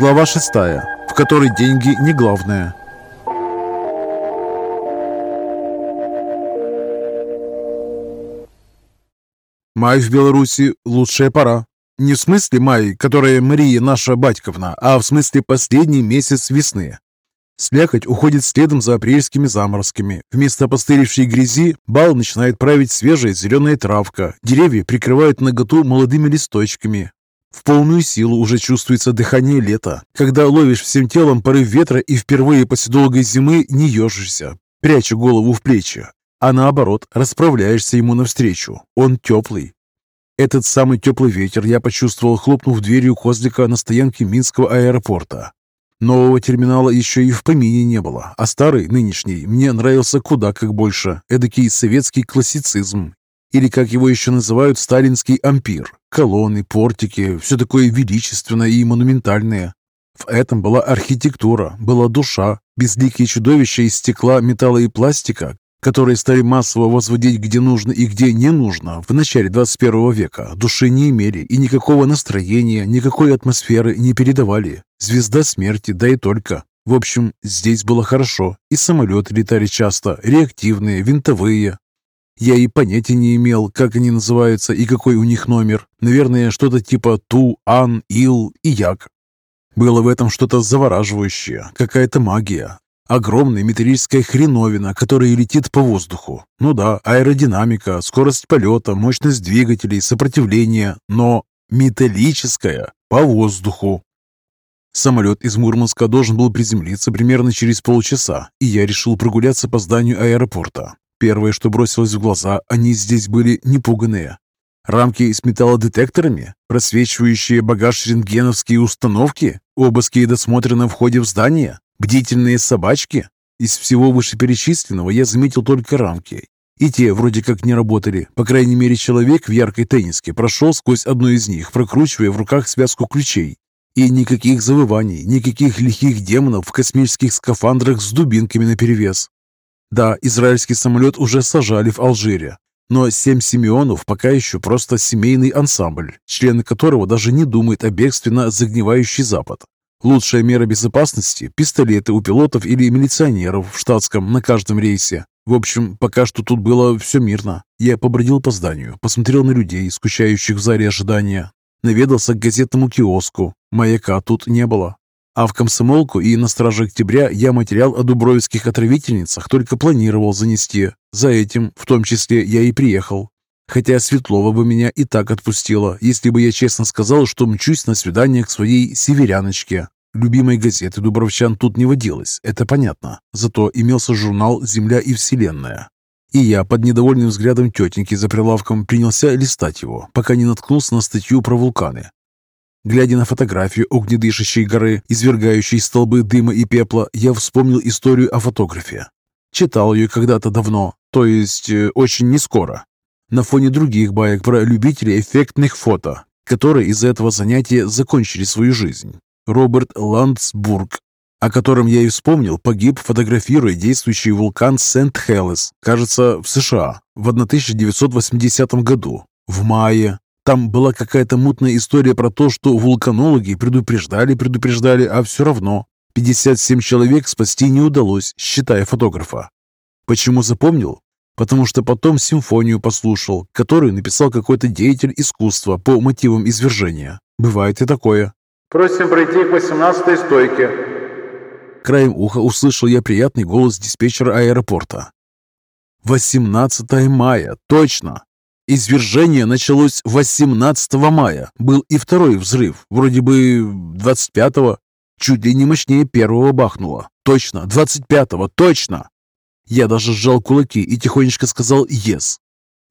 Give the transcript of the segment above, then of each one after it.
Глава 6, в которой деньги не главное. Май в Беларуси – лучшая пора. Не в смысле май, которая Мария наша батьковна, а в смысле последний месяц весны. Слякоть уходит следом за апрельскими заморозками. Вместо постылившей грязи бал начинает править свежая зеленая травка. Деревья прикрывают наготу молодыми листочками. В полную силу уже чувствуется дыхание лета, когда ловишь всем телом порыв ветра и впервые после долгой зимы не ежишься, пряча голову в плечи, а наоборот расправляешься ему навстречу. Он теплый. Этот самый теплый ветер я почувствовал, хлопнув дверью козлика на стоянке Минского аэропорта. Нового терминала еще и в помине не было, а старый, нынешний, мне нравился куда как больше. Эдакий советский классицизм. Или, как его еще называют, сталинский ампир. Колонны, портики, все такое величественное и монументальное. В этом была архитектура, была душа, безликие чудовища из стекла, металла и пластика, которые стали массово возводить где нужно и где не нужно в начале 21 века, души не имели и никакого настроения, никакой атмосферы не передавали. Звезда смерти, да и только. В общем, здесь было хорошо, и самолеты летали часто, реактивные, винтовые. Я и понятия не имел, как они называются и какой у них номер. Наверное, что-то типа Ту, Ан, Ил и Як. Было в этом что-то завораживающее, какая-то магия. Огромная металлическая хреновина, которая летит по воздуху. Ну да, аэродинамика, скорость полета, мощность двигателей, сопротивление, но металлическая по воздуху. Самолет из Мурманска должен был приземлиться примерно через полчаса, и я решил прогуляться по зданию аэропорта. Первое, что бросилось в глаза, они здесь были непуганные. Рамки с металлодетекторами, просвечивающие багаж рентгеновские установки, обыски и досмотры на входе в здание, Бдительные собачки? Из всего вышеперечисленного я заметил только рамки. И те вроде как не работали. По крайней мере, человек в яркой тенниске прошел сквозь одну из них, прокручивая в руках связку ключей. И никаких завываний, никаких лихих демонов в космических скафандрах с дубинками наперевес. Да, израильский самолет уже сажали в Алжире. Но семь Симеонов пока еще просто семейный ансамбль, члены которого даже не думают о бегстве на загнивающий Запад. Лучшая мера безопасности – пистолеты у пилотов или милиционеров в штатском на каждом рейсе. В общем, пока что тут было все мирно. Я побродил по зданию, посмотрел на людей, скучающих в зале ожидания. Наведался к газетному киоску. Маяка тут не было. А в комсомолку и на страже октября я материал о дубровицких отравительницах только планировал занести. За этим, в том числе, я и приехал. Хотя Светлова бы меня и так отпустила, если бы я честно сказал, что мчусь на свидание к своей северяночке. Любимой газеты дубровчан тут не водилось, это понятно. Зато имелся журнал «Земля и Вселенная». И я под недовольным взглядом тетеньки за прилавком принялся листать его, пока не наткнулся на статью про вулканы. Глядя на фотографию огнедышащей горы, извергающей столбы дыма и пепла, я вспомнил историю о фотографе. Читал ее когда-то давно, то есть э, очень нескоро, на фоне других баек про любителей эффектных фото, которые из-за этого занятия закончили свою жизнь. Роберт Ландсбург, о котором я и вспомнил, погиб, фотографируя действующий вулкан Сент-Хелес, кажется, в США, в 1980 году, в мае. Там была какая-то мутная история про то, что вулканологи предупреждали, предупреждали, а все равно 57 человек спасти не удалось, считая фотографа. Почему запомнил? потому что потом симфонию послушал, которую написал какой-то деятель искусства по мотивам извержения. Бывает и такое. «Просим пройти к 18-й стойке». Краем уха услышал я приятный голос диспетчера аэропорта. 18 мая, точно! Извержение началось 18 мая. Был и второй взрыв, вроде бы 25-го. Чуть ли не мощнее первого бахнуло. Точно, 25-го, точно! Я даже сжал кулаки и тихонечко сказал «Yes».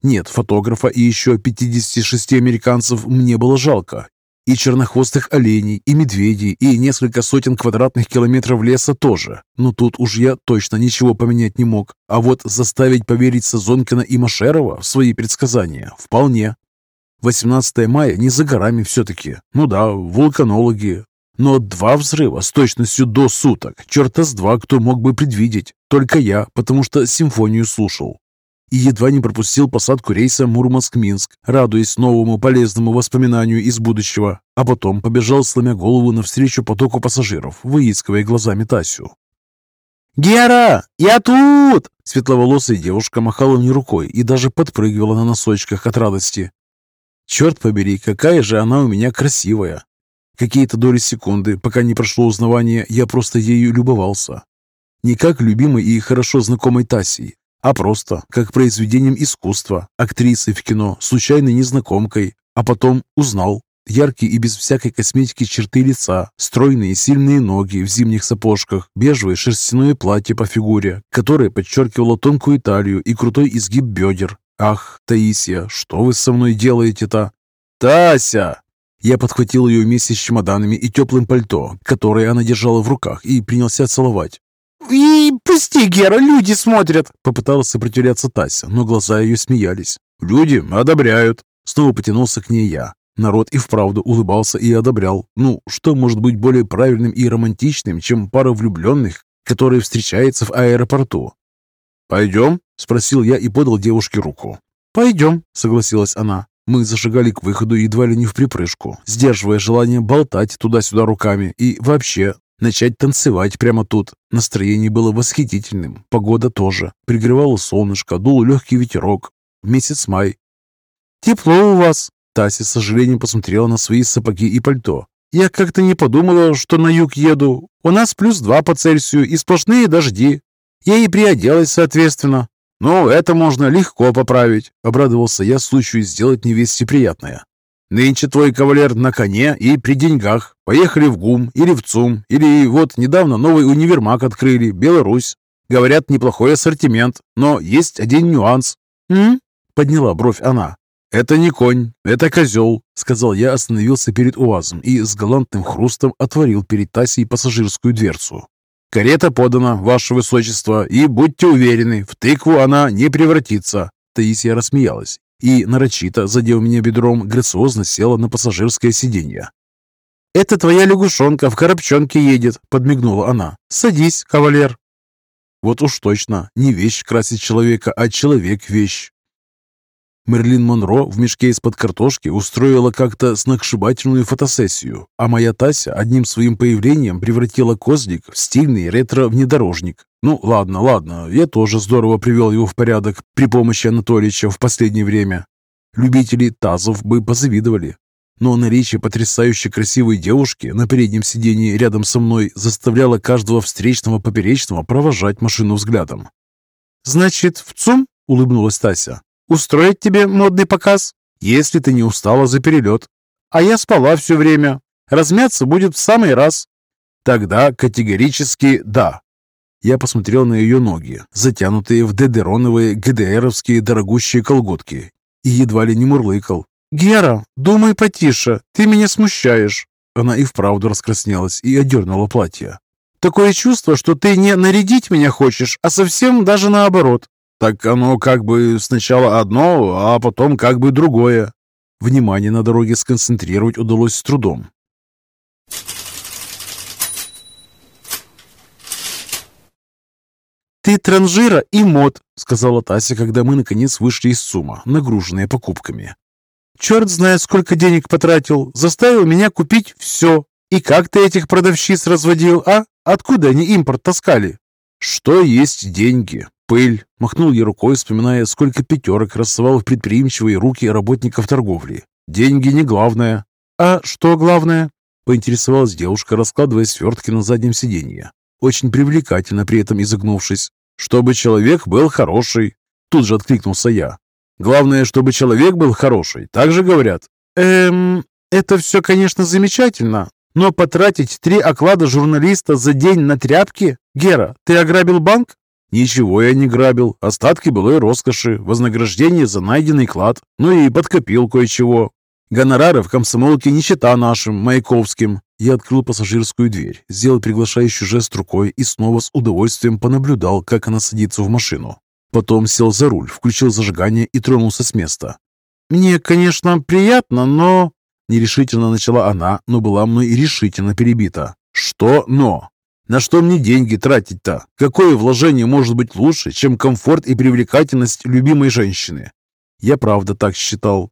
Нет, фотографа и еще 56 американцев мне было жалко. И чернохвостых оленей, и медведей, и несколько сотен квадратных километров леса тоже. Но тут уж я точно ничего поменять не мог. А вот заставить поверить Сазонкина и Машерова в свои предсказания вполне. 18 мая не за горами все-таки. Ну да, вулканологи, но два взрыва с точностью до суток. Черта с два, кто мог бы предвидеть. Только я, потому что симфонию слушал. И едва не пропустил посадку рейса Мурманск-Минск, радуясь новому полезному воспоминанию из будущего, а потом побежал, сломя голову навстречу потоку пассажиров, выискивая глазами Тасю. «Гера, я тут!» Светловолосая девушка махала мне рукой и даже подпрыгивала на носочках от радости. Черт побери, какая же она у меня красивая! Какие-то доли секунды, пока не прошло узнавание, я просто ею любовался. Не как любимой и хорошо знакомой Тасей, а просто как произведением искусства, актрисой в кино, случайной незнакомкой, а потом узнал. Яркие и без всякой косметики черты лица, стройные сильные ноги в зимних сапожках, бежевое шерстяное платье по фигуре, которое подчеркивало тонкую талию и крутой изгиб бедер. «Ах, Таисия, что вы со мной делаете-то?» «Тася!» Я подхватил ее вместе с чемоданами и теплым пальто, которое она держала в руках, и принялся целовать. «И пусти, Гера, люди смотрят!» Попыталась сопротивляться Тася, но глаза ее смеялись. «Люди одобряют!» Снова потянулся к ней я. Народ и вправду улыбался и одобрял. Ну, что может быть более правильным и романтичным, чем пара влюбленных, которые встречаются в аэропорту? «Пойдем?» – спросил я и подал девушке руку. «Пойдем», – согласилась она. Мы зашагали к выходу едва ли не в припрыжку, сдерживая желание болтать туда-сюда руками и вообще начать танцевать прямо тут. Настроение было восхитительным, погода тоже. Пригревало солнышко, дул легкий ветерок. Месяц май. «Тепло у вас», Тася с сожалением посмотрела на свои сапоги и пальто. «Я как-то не подумала, что на юг еду. У нас плюс два по Цельсию и сплошные дожди. Я и приоделась соответственно». «Ну, это можно легко поправить», — обрадовался я случаю сделать невесте приятное. «Нынче твой кавалер на коне и при деньгах. Поехали в ГУМ или в ЦУМ, или вот недавно новый универмаг открыли, Беларусь. Говорят, неплохой ассортимент, но есть один нюанс». «М?» — подняла бровь она. «Это не конь, это козел», — сказал я, остановился перед УАЗом и с галантным хрустом отворил перед Тасей пассажирскую дверцу. «Карета подана, ваше высочество, и будьте уверены, в тыкву она не превратится». Таисия рассмеялась и, нарочито, задев меня бедром, грациозно села на пассажирское сиденье. «Это твоя лягушонка в коробчонке едет», — подмигнула она. «Садись, кавалер». Вот уж точно, не вещь красит человека, а человек вещь. Мерлин Монро в мешке из-под картошки устроила как-то сногсшибательную фотосессию, а моя Тася одним своим появлением превратила козлик в стильный ретро-внедорожник. Ну, ладно, ладно, я тоже здорово привел его в порядок при помощи Анатолича в последнее время. Любители тазов бы позавидовали. Но наличие потрясающе красивой девушки на переднем сидении рядом со мной заставляло каждого встречного поперечного провожать машину взглядом. «Значит, в ЦУМ?» — улыбнулась Тася. Устроить тебе модный показ, если ты не устала за перелет. А я спала все время. Размяться будет в самый раз. Тогда категорически да. Я посмотрел на ее ноги, затянутые в дедероновые ГДРовские дорогущие колготки, и едва ли не мурлыкал. «Гера, думай потише, ты меня смущаешь». Она и вправду раскраснелась и одернула платье. «Такое чувство, что ты не нарядить меня хочешь, а совсем даже наоборот. Так оно как бы сначала одно, а потом как бы другое. Внимание на дороге сконцентрировать удалось с трудом. «Ты транжира и мод», — сказала Тася, когда мы наконец вышли из СУМа, нагруженные покупками. «Черт знает, сколько денег потратил, заставил меня купить все. И как ты этих продавщиц разводил, а? Откуда они импорт таскали?» «Что есть деньги?» Пыль. Махнул я рукой, вспоминая, сколько пятерок рассовал в предприимчивые руки работников торговли. Деньги не главное. А что главное? Поинтересовалась девушка, раскладывая свертки на заднем сиденье. Очень привлекательно при этом изогнувшись. Чтобы человек был хороший. Тут же откликнулся я. Главное, чтобы человек был хороший. Так же говорят. Эм, это все, конечно, замечательно. Но потратить три оклада журналиста за день на тряпки? Гера, ты ограбил банк? Ничего я не грабил, остатки былой роскоши, вознаграждение за найденный клад, ну и подкопил кое-чего. Гонорары в комсомолке не чита нашим, маяковским. Я открыл пассажирскую дверь, сделал приглашающий жест рукой и снова с удовольствием понаблюдал, как она садится в машину. Потом сел за руль, включил зажигание и тронулся с места. «Мне, конечно, приятно, но...» Нерешительно начала она, но была мной решительно перебита. «Что «но»?» На что мне деньги тратить-то? Какое вложение может быть лучше, чем комфорт и привлекательность любимой женщины? Я правда так считал.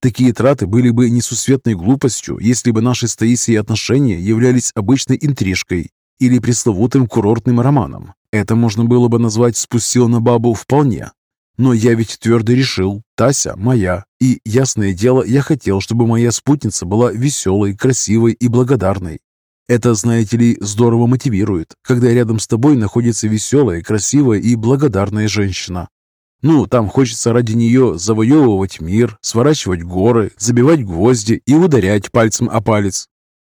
Такие траты были бы несусветной глупостью, если бы наши с Таисией отношения являлись обычной интрижкой или пресловутым курортным романом. Это можно было бы назвать «спустил на бабу» вполне. Но я ведь твердо решил, Тася моя, и, ясное дело, я хотел, чтобы моя спутница была веселой, красивой и благодарной. Это, знаете ли, здорово мотивирует, когда рядом с тобой находится веселая, красивая и благодарная женщина. Ну, там хочется ради нее завоевывать мир, сворачивать горы, забивать гвозди и ударять пальцем о палец.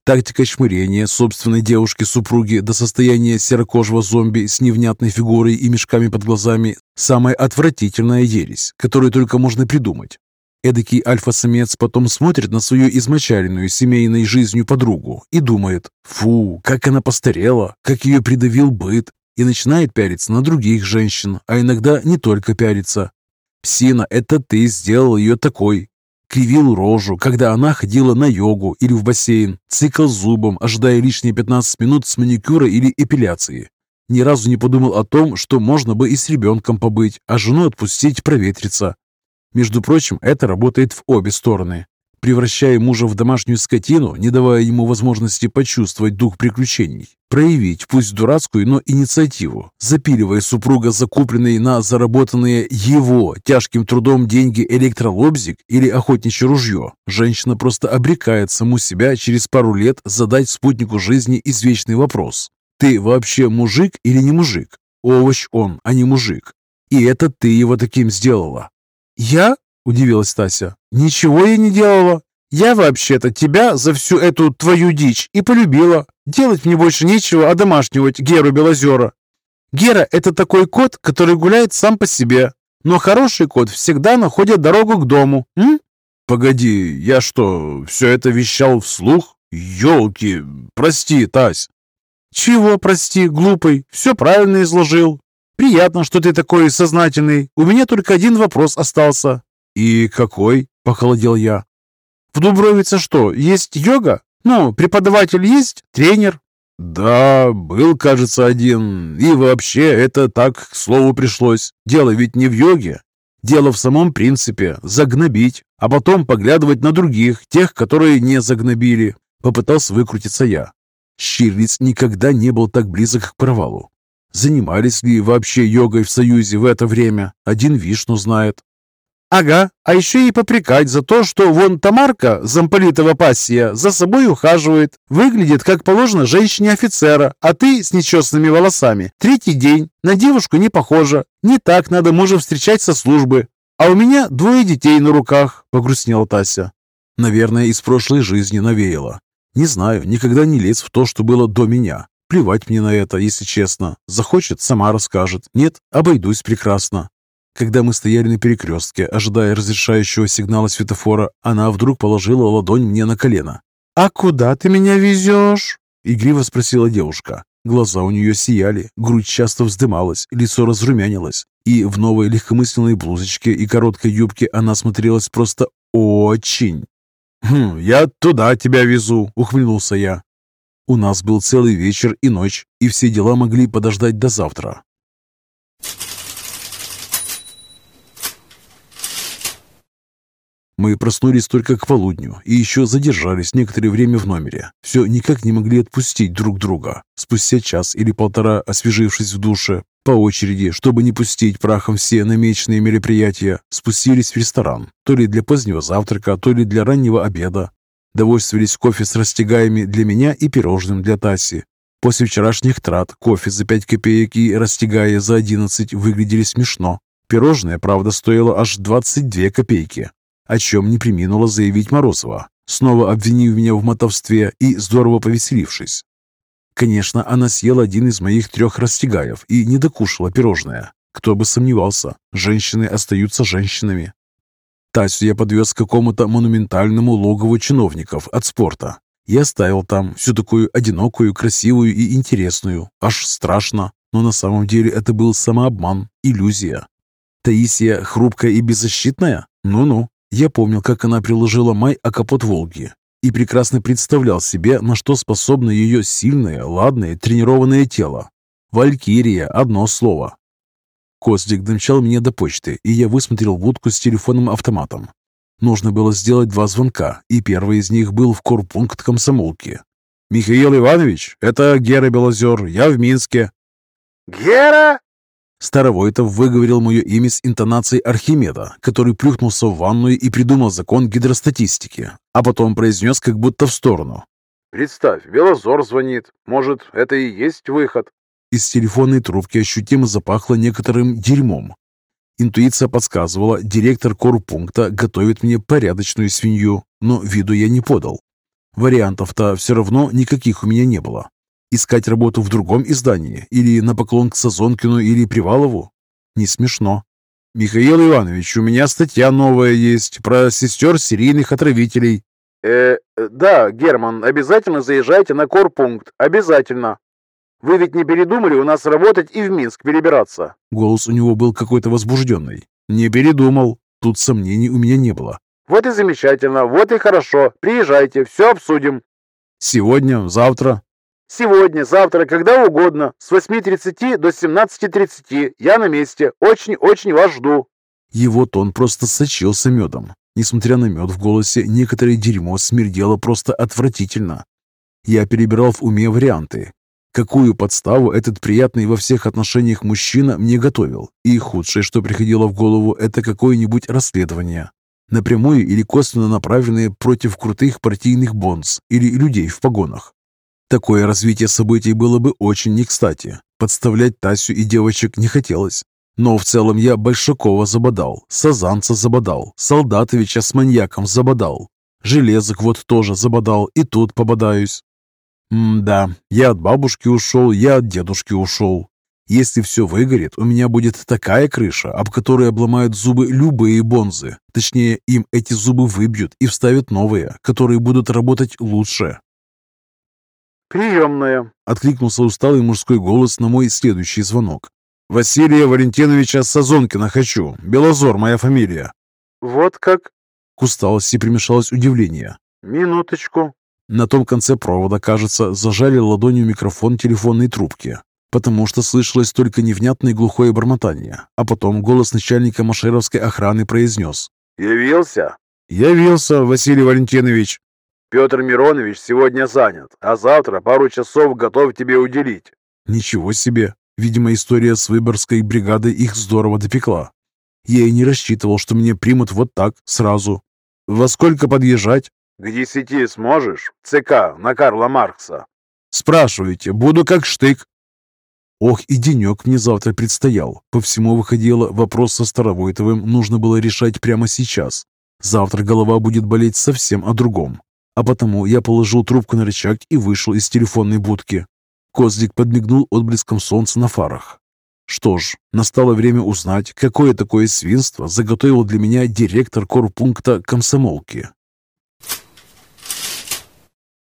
Тактика чмырения собственной девушки-супруги до состояния серокожего зомби с невнятной фигурой и мешками под глазами – самая отвратительная ересь, которую только можно придумать. Эдакий альфа-самец потом смотрит на свою измочаленную семейной жизнью подругу и думает «Фу, как она постарела, как ее придавил быт», и начинает пялиться на других женщин, а иногда не только пялиться. «Псина, это ты сделал ее такой, Кривил рожу, когда она ходила на йогу или в бассейн, цикл зубом, ожидая лишние 15 минут с маникюра или эпиляции. Ни разу не подумал о том, что можно бы и с ребенком побыть, а жену отпустить проветриться. Между прочим, это работает в обе стороны превращая мужа в домашнюю скотину, не давая ему возможности почувствовать дух приключений, проявить, пусть дурацкую, но инициативу, запиливая супруга закупленные на заработанные его тяжким трудом деньги электролобзик или охотничье ружье, женщина просто обрекает саму себя через пару лет задать спутнику жизни извечный вопрос. «Ты вообще мужик или не мужик?» Овощ он, а не мужик. И это ты его таким сделала. «Я?» удивилась Тася. «Ничего я не делала. Я вообще-то тебя за всю эту твою дичь и полюбила. Делать мне больше нечего, а домашнивать Геру Белозера. Гера — это такой кот, который гуляет сам по себе. Но хороший кот всегда находит дорогу к дому. М? Погоди, я что, все это вещал вслух? Ёлки, прости, Тась. Чего, прости, глупый, все правильно изложил. Приятно, что ты такой сознательный. У меня только один вопрос остался. «И какой?» – похолодел я. «В Дубровице что, есть йога? Ну, преподаватель есть, тренер?» «Да, был, кажется, один. И вообще, это так, к слову, пришлось. Дело ведь не в йоге. Дело в самом принципе – загнобить, а потом поглядывать на других, тех, которые не загнобили». Попытался выкрутиться я. Щирлиц никогда не был так близок к провалу. Занимались ли вообще йогой в Союзе в это время? Один Вишну знает. Ага, а еще и попрекать за то, что вон Тамарка, замполитова пассия, за собой ухаживает. Выглядит, как положено женщине-офицера, а ты с нечестными волосами. Третий день, на девушку не похожа. Не так надо мужа встречать со службы. А у меня двое детей на руках, погрустнела Тася. Наверное, из прошлой жизни навеяло. Не знаю, никогда не лез в то, что было до меня. Плевать мне на это, если честно. Захочет, сама расскажет. Нет, обойдусь прекрасно. Когда мы стояли на перекрестке, ожидая разрешающего сигнала светофора, она вдруг положила ладонь мне на колено. «А куда ты меня везешь?» — игриво спросила девушка. Глаза у нее сияли, грудь часто вздымалась, лицо разрумянилось. И в новой легкомысленной блузочке и короткой юбке она смотрелась просто очень. «Хм, «Я туда тебя везу», — ухмыльнулся я. У нас был целый вечер и ночь, и все дела могли подождать до завтра. Мы проснулись только к полудню и еще задержались некоторое время в номере. Все никак не могли отпустить друг друга. Спустя час или полтора, освежившись в душе, по очереди, чтобы не пустить прахом все намеченные мероприятия, спустились в ресторан, то ли для позднего завтрака, то ли для раннего обеда. Довольствовались кофе с растягаями для меня и пирожным для Таси. После вчерашних трат кофе за 5 копеек и растягая за 11 выглядели смешно. Пирожное, правда, стоило аж 22 копейки, о чем не приминула заявить Морозова, снова обвинив меня в мотовстве и здорово повеселившись. Конечно, она съела один из моих трех растягаев и не докушала пирожное. Кто бы сомневался, женщины остаются женщинами. Тасю я подвез к какому-то монументальному логову чиновников от спорта. Я оставил там всю такую одинокую, красивую и интересную. Аж страшно. Но на самом деле это был самообман, иллюзия. Таисия хрупкая и беззащитная? Ну-ну. Я помнил, как она приложила Май о капот «Волги». и прекрасно представлял себе, на что способно ее сильное, ладное, тренированное тело. «Валькирия» — одно слово. Костик домчал меня до почты, и я высмотрел будку с телефонным автоматом. Нужно было сделать два звонка, и первый из них был в корпункт комсомолки. «Михаил Иванович, это Гера Белозер, я в Минске». «Гера?» Старовойтов выговорил мое имя с интонацией Архимеда, который плюхнулся в ванную и придумал закон гидростатистики, а потом произнес как будто в сторону. «Представь, Белозор звонит. Может, это и есть выход?» Из телефонной трубки ощутимо запахло некоторым дерьмом. Интуиция подсказывала, директор корпункта готовит мне порядочную свинью, но виду я не подал. Вариантов-то все равно никаких у меня не было. Искать работу в другом издании? Или на поклон к Сазонкину или Привалову? Не смешно. «Михаил Иванович, у меня статья новая есть про сестер серийных отравителей». «Э, да, Герман, обязательно заезжайте на корпункт. Обязательно. Вы ведь не передумали у нас работать и в Минск перебираться?» Голос у него был какой-то возбужденный. «Не передумал. Тут сомнений у меня не было». «Вот и замечательно, вот и хорошо. Приезжайте, все обсудим». «Сегодня, завтра?» Сегодня, завтра, когда угодно, с 8.30 до 17.30. Я на месте. Очень-очень вас жду». Его тон просто сочился медом. Несмотря на мед в голосе, некоторое дерьмо смердело просто отвратительно. Я перебирал в уме варианты. Какую подставу этот приятный во всех отношениях мужчина мне готовил? И худшее, что приходило в голову, это какое-нибудь расследование. Напрямую или косвенно направленное против крутых партийных бонс или людей в погонах. Такое развитие событий было бы очень не кстати. Подставлять Тасю и девочек не хотелось. Но в целом я Большакова забодал, Сазанца забодал, Солдатовича с маньяком забодал. Железок вот тоже забодал, и тут пободаюсь. М-да, я от бабушки ушел, я от дедушки ушел. Если все выгорит, у меня будет такая крыша, об которой обломают зубы любые бонзы. Точнее, им эти зубы выбьют и вставят новые, которые будут работать лучше. «Приемная», — откликнулся усталый мужской голос на мой следующий звонок. «Василия Валентиновича Сазонкина хочу. Белозор моя фамилия». «Вот как?» К усталости примешалось удивление. «Минуточку». На том конце провода, кажется, зажали ладонью микрофон телефонной трубки, потому что слышалось только невнятное глухое бормотание, а потом голос начальника машеровской охраны произнес. «Явился?» «Явился, Василий Валентинович». Петр Миронович сегодня занят, а завтра пару часов готов тебе уделить. Ничего себе! Видимо, история с выборгской бригадой их здорово допекла. Я и не рассчитывал, что меня примут вот так, сразу. Во сколько подъезжать? К десяти сможешь? ЦК на Карла Маркса. Спрашивайте, буду как штык. Ох, и денек мне завтра предстоял. По всему выходило, вопрос со Старовойтовым нужно было решать прямо сейчас. Завтра голова будет болеть совсем о другом а потому я положил трубку на рычаг и вышел из телефонной будки. Козлик подмигнул отблеском солнца на фарах. Что ж, настало время узнать, какое такое свинство заготовил для меня директор корпункта комсомолки.